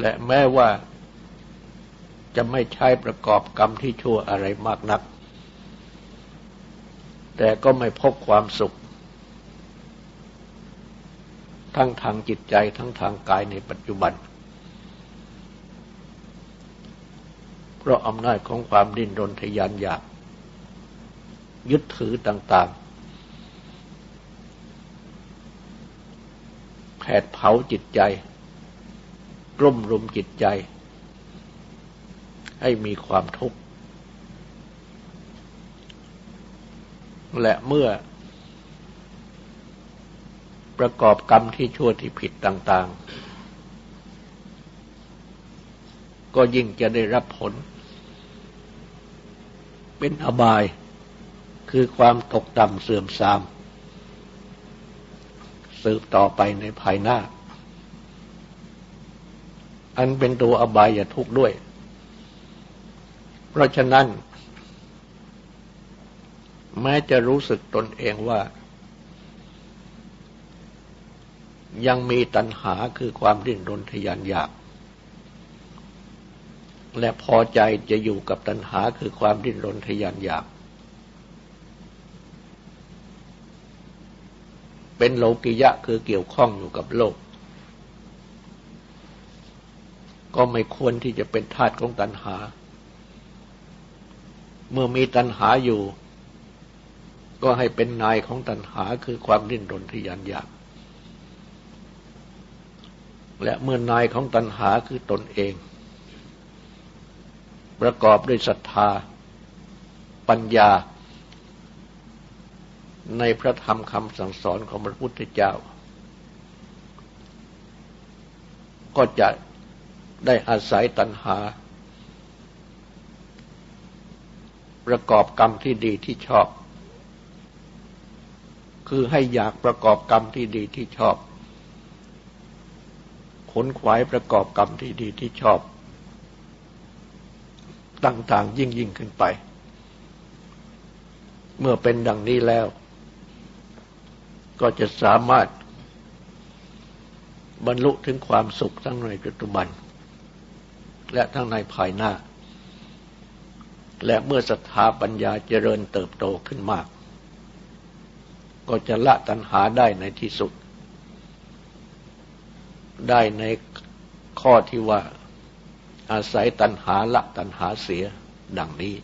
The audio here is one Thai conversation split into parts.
และแม้ว่าจะไม่ใช้ประกอบกรรมที่ชั่วอะไรมากนัก แต่ก็ไม่พบความสุข ทั้งทางจิตใจทั้งทางกายในปัจจุบัน เพราะอำนาจของความดิ้นรนทยานอยาก ยึดถือต่างๆแผดเผาจิตใจ ร่มรุมจิตใจ ให้มีความทุกข์ และเมื่อ ประกอบกรรมที่ชั่วที่ผิดต่าง ๆ ก็ยิ่งจะได้รับผล เป็นอบายคือความตกต่ำเสื่อมทราม สืบต่อไปในภายหน้า อันเป็นตัวอบายทุกข์ด้วย เพราะฉะนั้น แม้จะรู้สึกตนเองว่า ยังมีตัณหาคือความดิ้นรนทยานอยาก และพอใจจะอยู่กับตัณหาคือความดิ้นรนทยานอยาก เป็นโลกิยะคือเกี่ยวข้องอยู่กับโลก ก็ไม่ควรที่จะเป็นทาสของตัณหา เมื่อมีตัณหาอยู่ ก็ให้เป็นนายของตัณหาคือความดิ้นรนทยานอยาก และเมื่อนายของตัณหาคือตนเอง ประกอบด้วยศรัทธา ปัญญา ในพระธรรมคำสั่งสอนของพระพุทธเจ้า ก็จะ ได้อาศัยตัณหา ประกอบกรรมที่ดีที่ชอบ คือให้อยากประกอบกรรมที่ดีที่ชอบ ขนขวายประกอบกรรมที่ดีที่ชอบ ต่างๆยิ่งยิ่งขึ้นไป เมื่อเป็นดังนี้แล้ว ก็จะสามารถบรรลุถึงความสุขทั้งในปัจจุบัน และทั้งในภายหน้า และเมื่อศรัทธาปัญญาเจริญเติบโตขึ้นมาก ก็จะละตัณหาได้ในที่สุด ได้ในข้อที่ว่าอาศัยตัณหาละตัณหาเสียดังนี้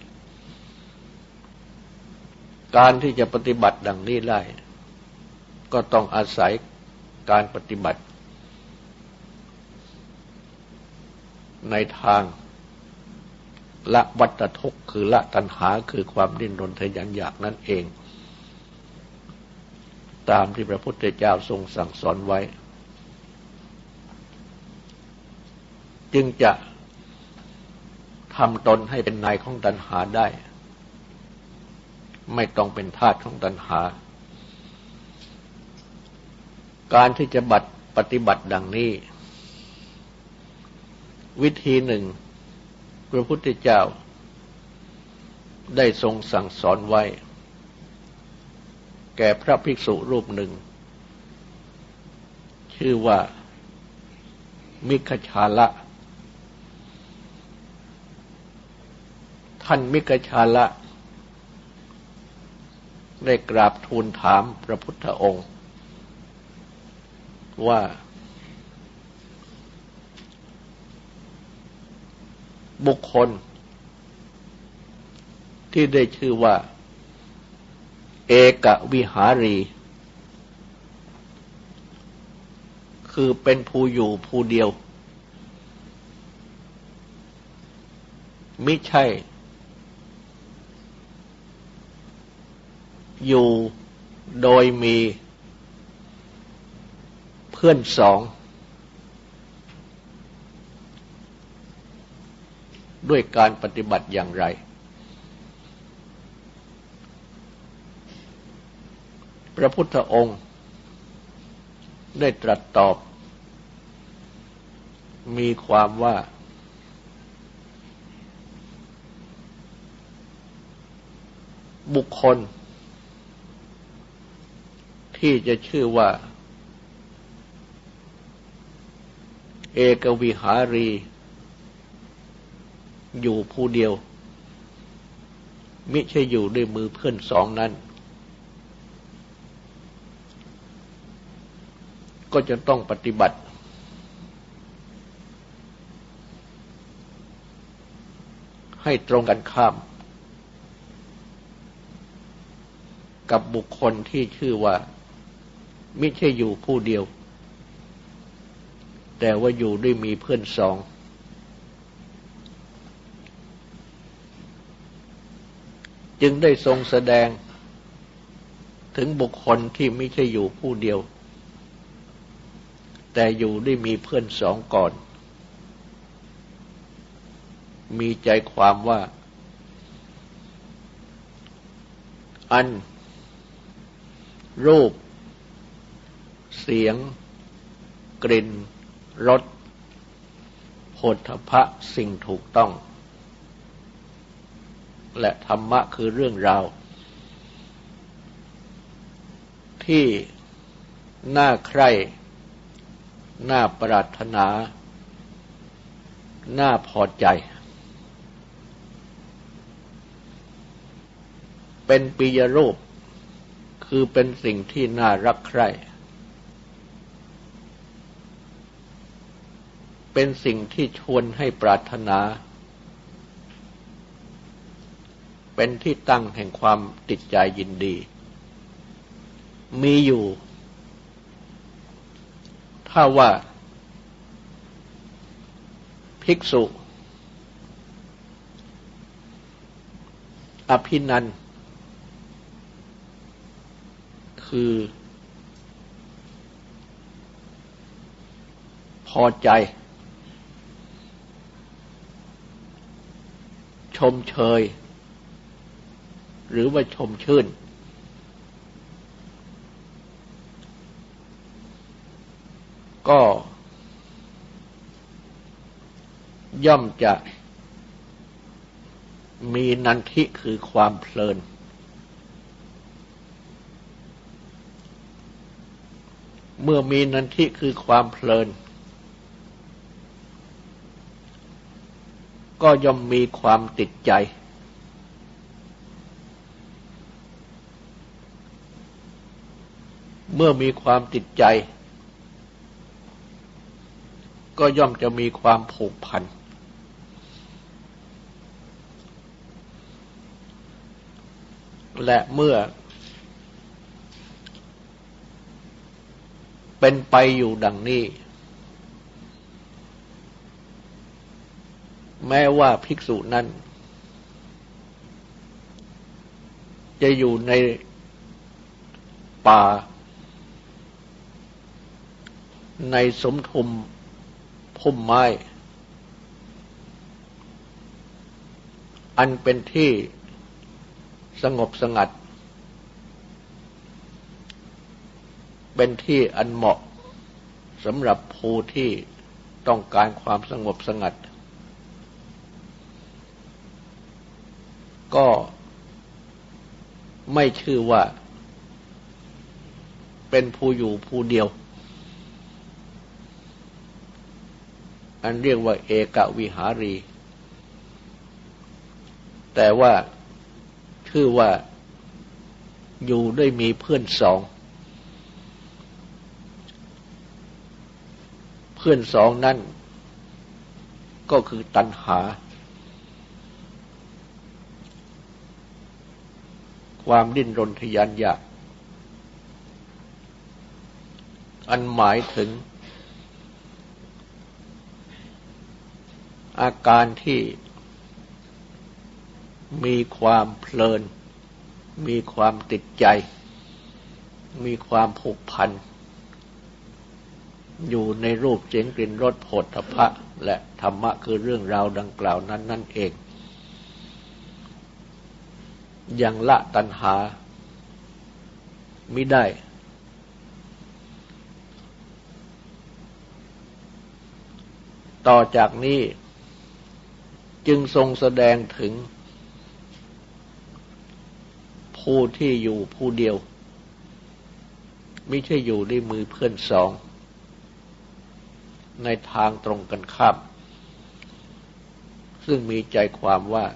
การที่จะปฏิบัติดังนี้ได้ ก็ต้องอาศัยการปฏิบัติ ในทางละวัตทุกข์คือละตัณหาคือความดิ้นรนทยันอยากนั่นเอง ตามที่พระพุทธเจ้าทรงสั่งสอนไว้ จึงจะทำตนให้เป็นนายของตัณหาได้ ไม่ต้องเป็นทาสของตัณหา การที่จะบัตรปฏิบัติดังนี้ วิธีหนึ่ง พระพุทธเจ้า ได้ทรงสั่งสอนไว้ แก่พระภิกษุรูปหนึ่ง ชื่อว่า มิคชาละ ท่านมิคชาละ ได้กราบทูลถามพระพุทธองค์ ว่า บุคคล ที่ได้ชื่อว่า เอกวิหารี คือเป็นผู้อยู่ผู้เดียว ไม่ใช่ อยู่โดยมีเพื่อนสอง ด้วยการปฏิบัติอย่างไร พระพุทธองค์ได้ตรัสตอบ มีความว่า บุคคล ที่จะชื่อว่า เอกวิหารี อยู่ผู้เดียว มิใช่อยู่ด้วยมือเพื่อนสองนั้น ก็จะต้องปฏิบัติ ให้ตรงกันข้าม กับบุคคลที่ชื่อว่า มิใช่อยู่ผู้เดียว แต่ว่าอยู่ด้วยมีเพื่อนสอง จึงได้ทรงแสดงถึงบุคคลที่ไม่ใช่อยู่ผู้เดียว แต่อยู่ได้มีเพื่อนสองก่อน มีใจความว่า อัน รูป เสียง กลิ่นรสโพธพะสิ่งถูกต้อง และธรรมะคือเรื่องราว ที่น่าใคร่ น่าปรารถนา น่าพอใจ เป็นปิยรูป คือเป็นสิ่งที่น่ารักใคร่ เป็นสิ่งที่ชวนให้ปรารถนา เป็นที่ตั้งแห่งความติดใจยินดี มีอยู่ ถ้าว่า ภิกษุ อภินัน คือ พอใจชมเชย หรือว่าชมชื่น ก็ ย่อมจะมีนันทิคือความเพลิน เมื่อมีนันทิคือความเพลิน ก็ย่อมมีความติดใจ เมื่อมีความติดใจ ก็ย่อมจะมีความผูกพัน และเมื่อ เป็นไปอยู่ดังนี้ แม้ว่าภิกษุนั้น จะอยู่ในป่า ในสมทุมพุ่มไม้ อันเป็นที่สงบสงัด เป็นที่อันเหมาะสำหรับผู้ที่ต้องการความสงบสงัด ก็ไม่ชื่อว่า เป็นผู้อยู่ผู้เดียว อันเรียกว่าเอกวิหารี แต่ว่าชื่อว่าอยู่ด้วยมีเพื่อนสอง เพื่อนสองนั่นก็คือตัณหา ความดิ้นรนทยานอยากอันหมายถึง อาการที่มีความเพลิน มีความติดใจ มีความผูกพัน อยู่ในรูปเสียงกลิ่นรสผฏฐพะ และธรรมะคือเรื่องราวดังกล่าวนั้นนั่นเอง อยังละตัณหาไม่ได้ ต่อจากนี้ จึงทรงแสดงถึง ผู้ที่อยู่ผู้เดียว ไม่ใช่อยู่ด้วยมือเพื่อนสอง ในทางตรงกันข้าม ซึ่งมีใจความว่า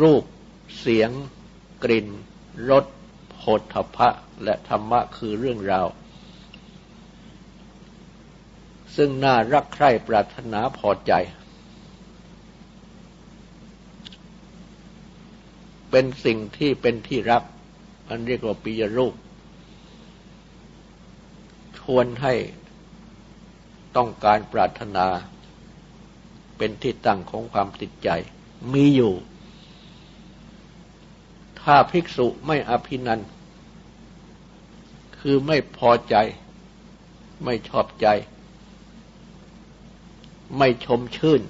รูปเสียง กลิ่นรสโผฏฐพะ และธรรมะคือเรื่องราว ซึ่งน่ารักใคร่ปรารถนาพอใจ เป็นสิ่งที่เป็นที่รัก อันเรียกว่าปิยรูป ชวนให้ต้องการปรารถนา เป็นที่ตั้งของความติดใจ มีอยู่ ถ้าภิกษุไม่อภินันคือไม่พอใจ ไม่ชอบใจ ไม่ชมชื่น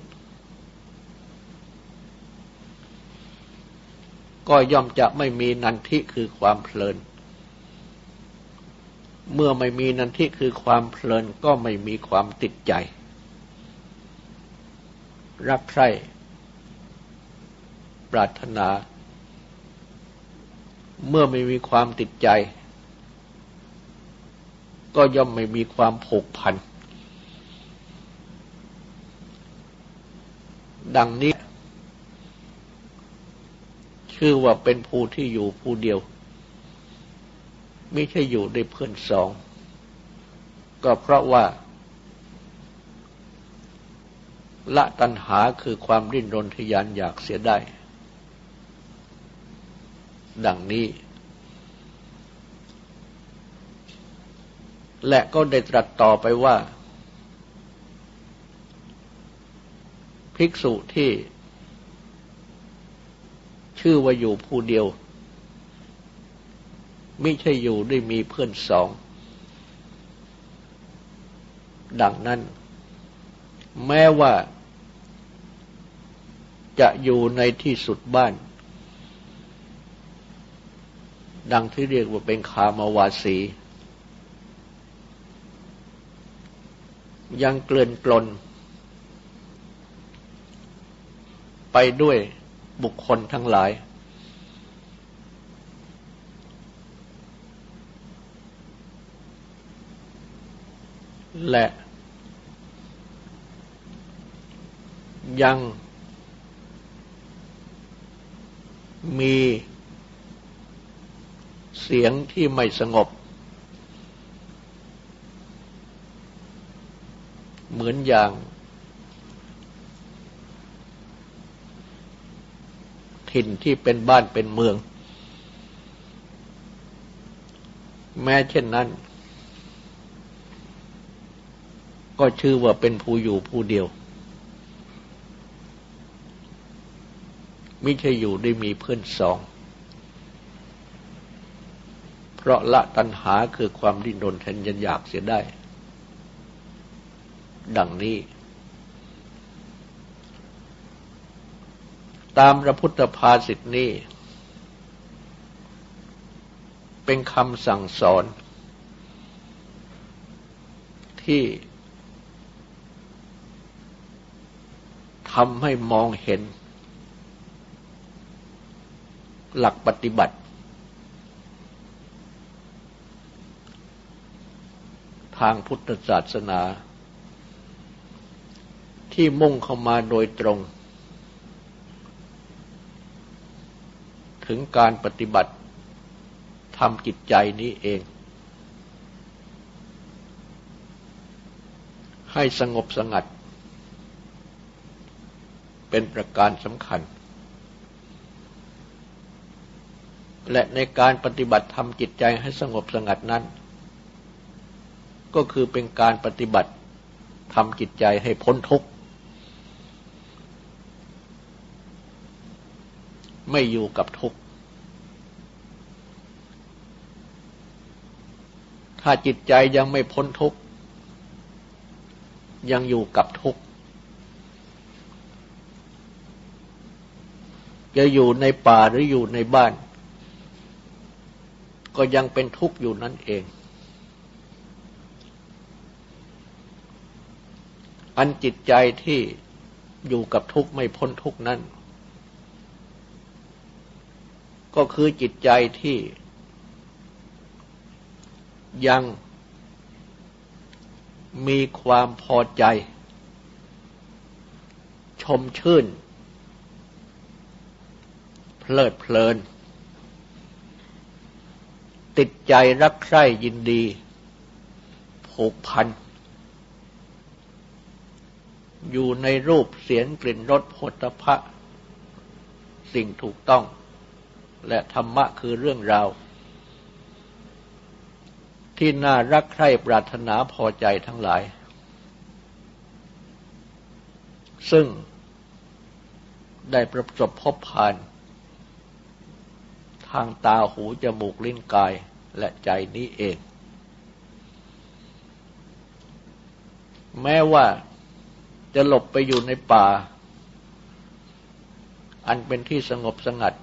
ก็ย่อมจะไม่มีนันทิคือความเพลิน เมื่อไม่มีนันทิคือความเพลินก็ไม่มีความติดใจ รักใคร่ปรารถนา เมื่อไม่มีความติดใจ ก็ย่อมไม่มีความผูกพัน ดังนี้ ชื่อว่าเป็นผู้ที่อยู่ผู้เดียว ไม่ใช่อยู่ในเพื่อนสอง ก็เพราะว่า ละตัณหาคือความริ้นรนทยานอยากเสียได้ ดังนี้ และก็ได้ตรัสต่อไปว่า ภิกษุที่ ชื่อว่าอยู่ผู้เดียว ไม่ใช่อยู่ด้วยมีเพื่อนสอง ดังนั้น แม้ว่าจะอยู่ในที่สุดบ้าน ดังที่เรียกว่าเป็นคามาวาสี ยังเกลื่อนกลน ไปด้วยบุคคลทั้งหลาย และยังมีเสียงที่ไม่สงบ เหมือนอย่าง ถิ่นที่เป็นบ้านเป็นเมือง แม้เช่นนั้น ก็ชื่อว่าเป็นผู้อยู่ผู้เดียวไม่ใช่อยู่ได้มีเพื่อนสอง เพราะละตัณหาคือความดิ้นรนแทนยันอยากเสียได้ ดังนี้ ตามพระพุทธภาษิตนี้ เป็นคำสั่งสอน ที่ทำให้มองเห็น หลักปฏิบัติ ทางพุทธศาสนา ที่มุ่งเข้ามาโดยตรง ถึงการปฏิบัติทำจิตใจนี้เอง ให้สงบสงัด เป็นประการสำคัญ และในการปฏิบัติทำจิตใจให้สงบสงัดนั้น ก็คือเป็นการปฏิบัติทำจิตใจให้พ้นทุกข์ไม่อยู่กับทุกข์ ถ้าจิตใจยังไม่พ้นทุกข์ ยังอยู่กับทุกข์จะอยู่ในป่าหรืออยู่ในบ้าน ก็ยังเป็นทุกข์อยู่นั่นเอง อันจิตใจที่อยู่กับทุกข์ไม่พ้นทุกข์นั้น ก็คือจิตใจที่ ยังมีความพอใจ ชมชื่น เพลิดเพลิน ติดใจรักใคร่ยินดี ผูกพัน อยู่ในรูปเสียงกลิ่นรสผลพะสิ่งถูกต้อง และธรรมะคือเรื่องราว ที่น่ารักใคร่ปรารถนาพอใจทั้งหลาย ซึ่งได้ประสบพบผ่าน ทางตาหูจมูกลิ้นกายและใจนี้เอง แม้ว่าจะหลบไปอยู่ในป่า อันเป็นที่สงบสงัด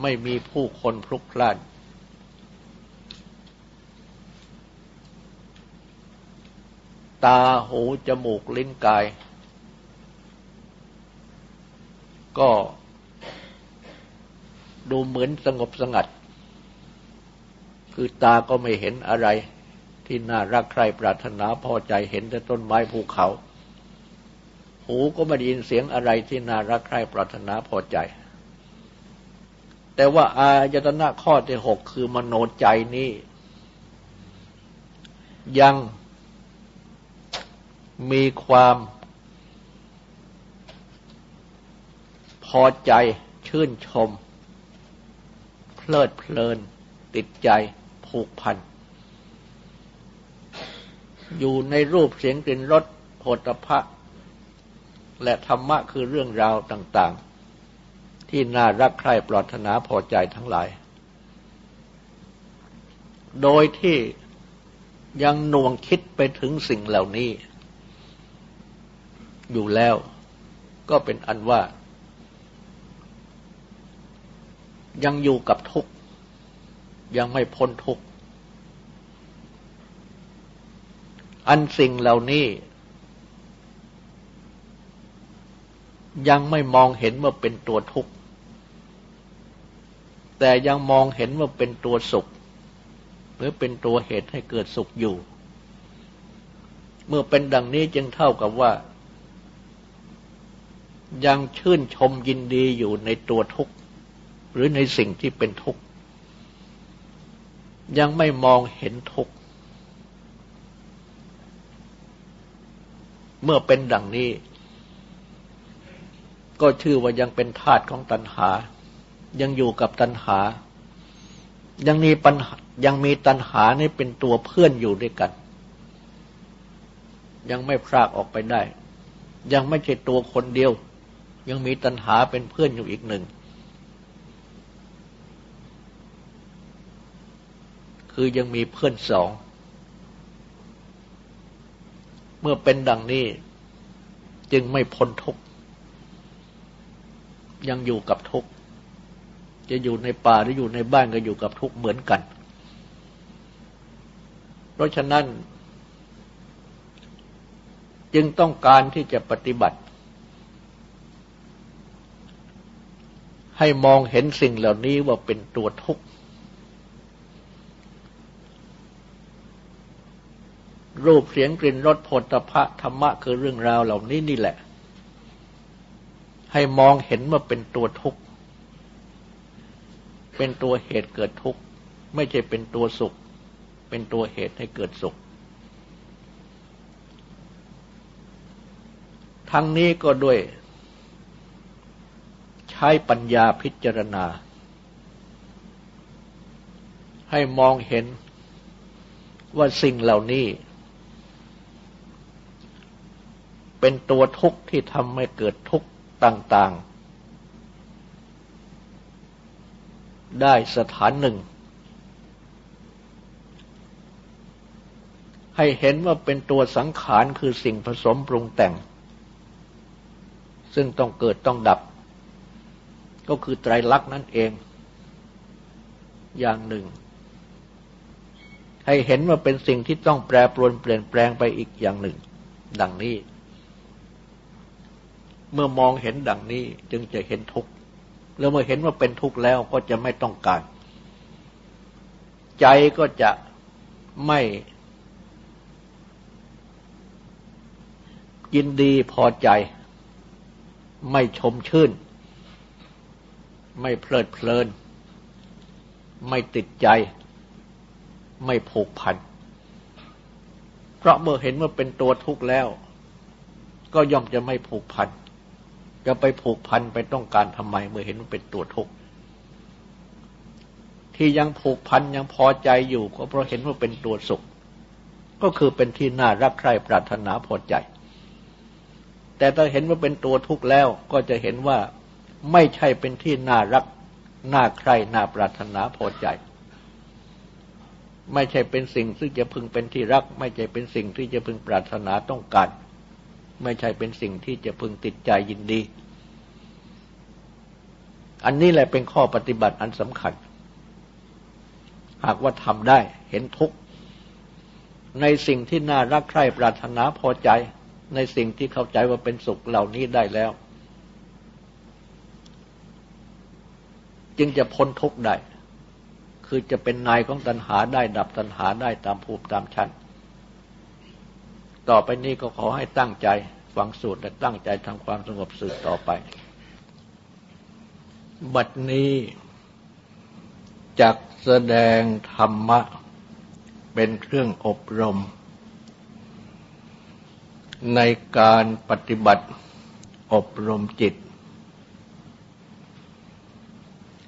ไม่มีผู้คนพลุกพล่าน ตาหูจมูกลิ้นกาย ก็ดูเหมือนสงบสงัด คือตาก็ไม่เห็นอะไร ที่น่ารักใครปรารถนาพอใจเห็นแต่ต้นไม้ภูเขา หูก็ไม่ได้ยินเสียงอะไรที่น่ารักใครปรารถนาพอใจ แต่ว่าอายตนะข้อที่หกคือมโนใจนี้ ยัง มีความพอใจชื่นชม เพลิดเพลิน ติดใจผูกพัน อยู่ในรูปเสียงกลิ่นรสโผฏฐะและธรรมะคือเรื่องราวต่าง ๆ ที่น่ารักใคร่ปรารถนาพอใจทั้งหลาย โดยที่ยังน่วงคิดไปถึงสิ่งเหล่านี้ อยู่แล้ว ก็เป็นอันว่า ยังอยู่กับทุกข์ยังไม่พ้นทุกข์อันสิ่งเหล่านี้ ยังไม่มองเห็นว่าเป็นตัวทุกข์แต่ยังมองเห็นว่าเป็นตัวสุข หรือเป็นตัวเหตุให้เกิดสุขอยู่ เมื่อเป็นดังนี้จึงเท่ากับว่า ยังชื่นชมยินดีอยู่ในตัวทุกข์ หรือในสิ่งที่เป็นทุกข์ ยังไม่มองเห็นทุกข์ เมื่อเป็นดังนี้ ก็ชื่อว่ายังเป็นธาตุของตัณหา ยังอยู่กับตัณหา ยังมีปัญหายังมีตัณหานี่เป็นตัวเพื่อนอยู่ด้วยกัน ยังไม่พรากออกไปได้ ยังไม่ใช่ตัวคนเดียว ยังมีตัณหาเป็นเพื่อนอยู่อีกหนึ่ง คือยังมีเพื่อนสอง เมื่อเป็นดังนี้จึงไม่พ้นทุกข์ยังอยู่กับทุกข์จะอยู่ในป่าหรืออยู่ในบ้านก็อยู่กับทุกข์เหมือนกัน เพราะฉะนั้น จึงต้องการที่จะปฏิบัติ ให้มองเห็นสิ่งเหล่านี้ว่าเป็นตัวทุกข์ รูปเสียงกลิ่นรสผลตภะธรรมะคือเรื่องราวเหล่านี้นี่แหละ ให้มองเห็นว่าเป็นตัวทุกข์ เป็นตัวเหตุเกิดทุกข์ ไม่ใช่เป็นตัวสุข เป็นตัวเหตุให้เกิดสุขทั้งนี้ก็ด้วย ช้ปัญญาพิจารณา ให้มองเห็นว่าสิ่งเหล่านี้ เป็นตัวทุกข์ที่ทำให้เกิดทุกข์ต่างๆ ได้สถานหนึ่ง ให้เห็นว่าเป็นตัวสังขารคือสิ่งผสมปรุงแต่ง ซึ่งต้องเกิดต้องดับ ก็คือไตรลักษณ์นั่นเอง อย่างหนึ่ง ให้เห็นว่าเป็นสิ่งที่ต้องแปรปรวนเปลี่ยนแปลงไปอีกอย่างหนึ่ง ดังนี้ เมื่อมองเห็นดังนี้จึงจะเห็นทุกข์แล้วเมื่อเห็นว่าเป็นทุกข์แล้วก็จะไม่ต้องการ ใจก็จะไม่ยินดีพอใจ ไม่ชมชื่น ไม่เพลิดเพลิน ไม่ติดใจ ไม่ผูกพัน เพราะเมื่อเห็นว่าเป็นตัวทุกข์แล้ว ก็ย่อมจะไม่ผูกพัน จะไปผูกพันไปต้องการทำไม เมื่อเห็นว่าเป็นตัวทุกข์ที่ยังผูกพันยังพอใจอยู่ ก็เพราะเห็นว่าเป็นตัวสุข ก็คือเป็นที่น่ารักใคร่ปรารถนาพอใจแต่ถ้าเห็นว่าเป็นตัวทุกข์แล้วก็จะเห็นว่า ไม่ใช่เป็นที่น่ารัก น่าใคร่น่าปรารถนาพอใจ ไม่ใช่เป็นสิ่งที่จะพึงเป็นที่รัก ไม่ใช่เป็นสิ่งที่จะพึงปรารถนาต้องการ ไม่ใช่เป็นสิ่งที่จะพึงติดใจยินดี อันนี้แหละเป็นข้อปฏิบัติอันสำคัญ หากว่าทำได้เห็นทุกข์ในสิ่งที่น่ารักใคร่ปรารถนาพอใจ ในสิ่งที่เข้าใจว่าเป็นสุขเหล่านี้ได้แล้ว จึงจะพ้นทุกข์ได้ คือจะเป็นนายของตัณหาได้ดับตัณหาได้ตามภูมิตามชั้น ต่อไปนี้ก็ขอให้ตั้งใจฟังสูตรและตั้งใจทำความสงบสืบต่อไป บัดนี้จักแสดงธรรมะ เป็นเครื่องอบรม ในการปฏิบัติอบรมจิต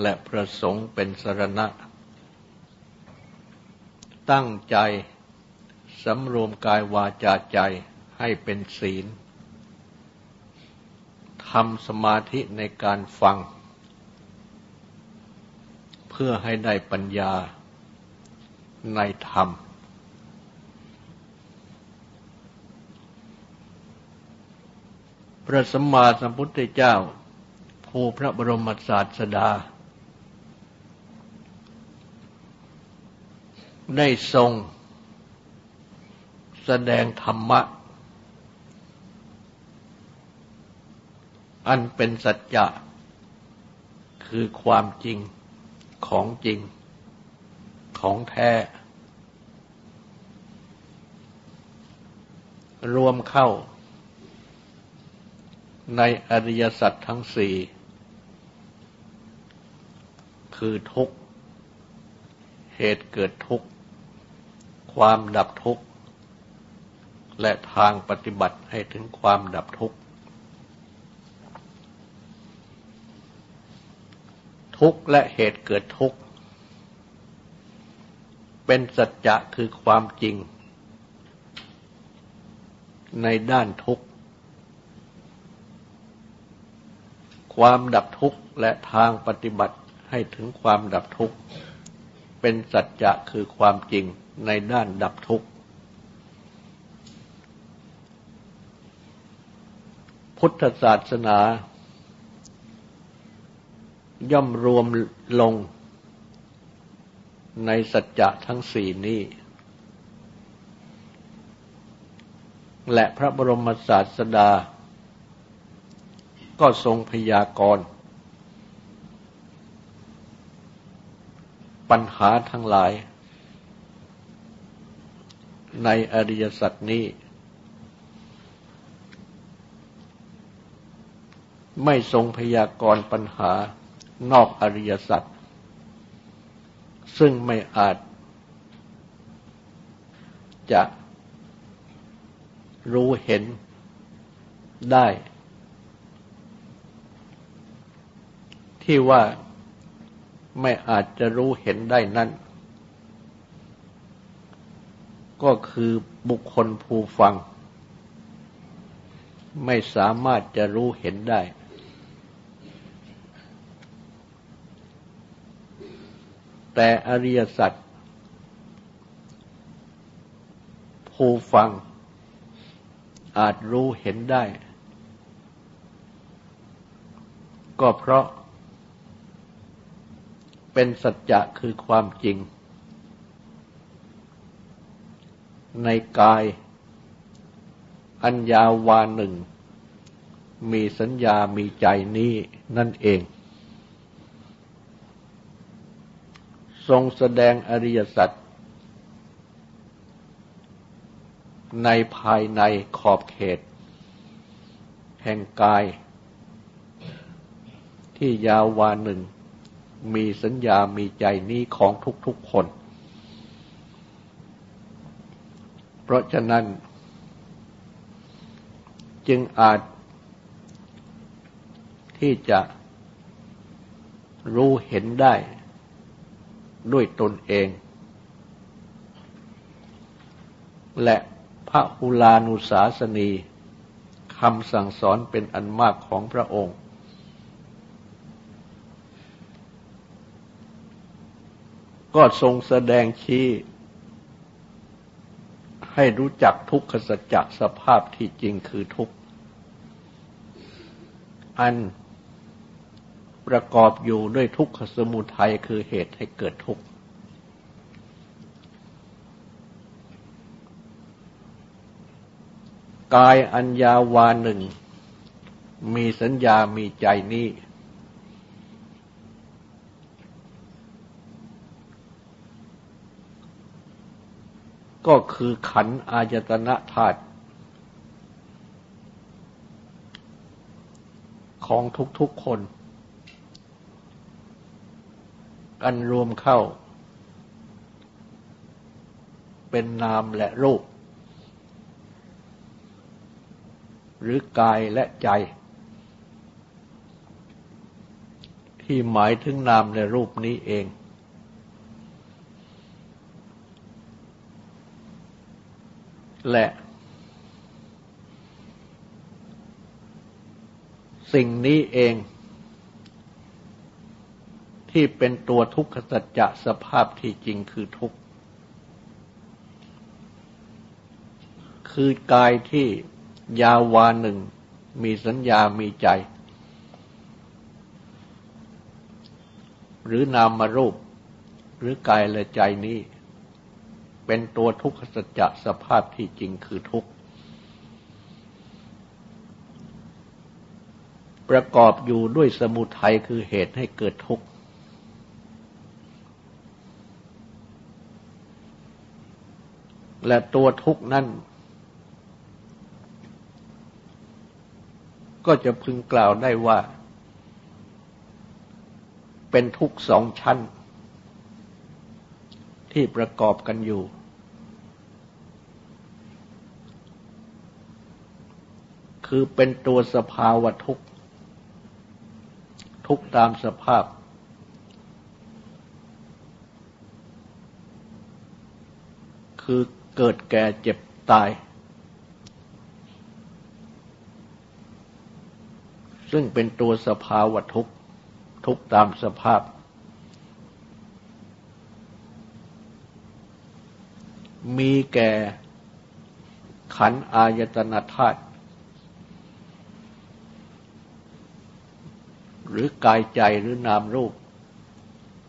และพระสงฆ์เป็นสรณะ ตั้งใจสำรวมกายวาจาใจให้เป็นศีลทำสมาธิในการฟัง เพื่อให้ได้ปัญญาในธรรม พระสัมมาสัมพุทธเจ้า ผู้พระบรมศาสดา ได้ทรง แสดงธรรมะ อันเป็นสัจจะ คือความจริงของจริง ของแท้ รวมเข้า ในอริยสัจทั้งสี่คือทุกข์ เหตุเกิดทุกข์ ความดับทุกข์ และทางปฏิบัติให้ถึงความดับทุกข์ ทุกข์และเหตุเกิดทุกข์ เป็นสัจจะคือความจริง ในด้านทุกข์ ความดับทุกข์และทางปฏิบัติให้ถึงความดับทุกข์ เป็นสัจจะคือความจริง ในด้านดับทุกข์ พุทธศาสนา ย่อมรวมลง ในสัจจะทั้งสี่นี้ และพระบรมศาสดา ก็ทรงพยากรณ์ปัญหาทั้งหลาย ในอริยสัจนี้ ไม่ทรงพยากรณ์ปัญหานอกอริยสัจซึ่งไม่อาจจะรู้เห็นได้ ที่ว่าไม่อาจจะรู้เห็นได้นั้น ก็คือบุคคลผู้ฟัง ไม่สามารถจะรู้เห็นได้ แต่อริยสัจผู้ฟัง อาจรู้เห็นได้ ก็เพราะเป็นสัจจะคือความจริง ในกาย อัญญาวาหนึ่ง มีสัญญามีใจนี้นั่นเอง ทรงแสดงอริยสัจในภายในขอบเขต แห่งกาย ที่ยาววาหนึ่ง มีสัญญามีใจนี้ของทุกๆคน เพราะฉะนั้น จึงอาจที่จะรู้เห็นได้ด้วยตนเอง และพระอุลานุสาสนีคำสั่งสอนเป็นอันมากของพระองค์ ก็ทรงแสดงชี้ ให้รู้จักทุกขสัจจะสภาพที่จริงคือทุกข์ อันประกอบอยู่ด้วยทุกขสมุทัยคือเหตุให้เกิดทุกข์ กายอัญญาวาหนึ่ง มีสัญญามีใจนี้ ก็คือขันอายตนะธาตุของทุกๆคนอันรวมเข้า เป็นนามและรูป หรือกายและใจ ที่หมายถึงนามในรูปนี้เอง และ สิ่งนี้เอง ที่เป็นตัวทุกขสัจจะสภาพที่จริงคือทุกข์คือกายที่ยาวาหนึ่ง มีสัญญามีใจ หรือนามมารูป หรือกายและใจนี้ เป็นตัวทุกขสัจจะสภาพที่จริงคือทุกข์ ประกอบอยู่ด้วยสมุทัยคือเหตุให้เกิดทุกข์ และตัวทุกข์นั้นก็จะพึงกล่าวได้ว่า เป็นทุกสองชั้น ที่ประกอบกันอยู่ คือเป็นตัวสภาวะทุกข์ ทุกตามสภาพ คือเกิดแก่เจ็บตาย ซึ่งเป็นตัวสภาวะทุกข์ ทุกตามสภาพ มีแก่ขันอายตนะธาตุ รือกายใจหรือนามรูป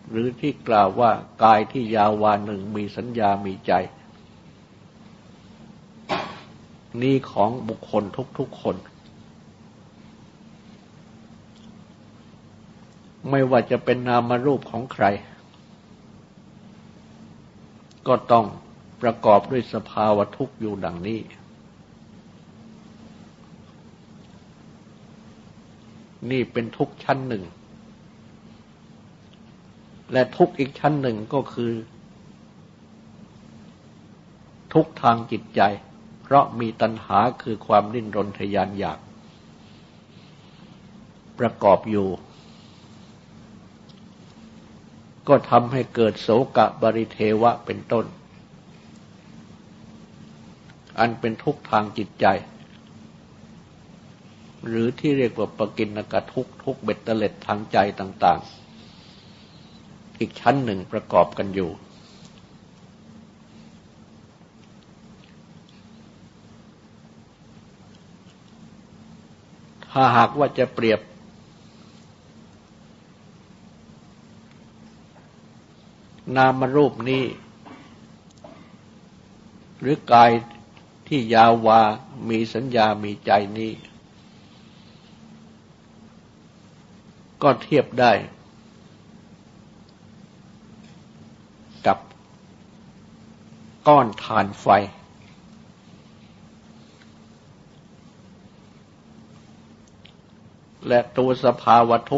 หรือที่กล่าวว่ากายที่ยาววานหนึ่งมีสัญญามีใจ นี่ของบุคคลทุกๆคน ไม่ว่าจะเป็นนามรูปของใคร ก็ต้องประกอบด้วยสภาวะทุกข์อยู่ดังนี้ นี่เป็นทุกชั้นหนึ่ง และทุกอีกชั้นหนึ่งก็คือ ทุกทางจิตใจ เพราะมีตัณหาคือความดิ้นรนทยานอยาก ประกอบอยู่ ก็ทำให้เกิดโสกะบริเทวะเป็นต้น อันเป็นทุกทางจิตใจ หรือที่เรียกว่าปกินกะทุกทุกเบ็ดเตล็ดทางใจต่างๆ อีกชั้นหนึ่งประกอบกันอยู่ ถ้าหากว่าจะเปรียบ นามรูปนี้ หรือกายที่ยาววา มีสัญญามีใจนี้ ก็เทียบได้ กับก้อนถ่านไฟ และตัวสภาวะทุก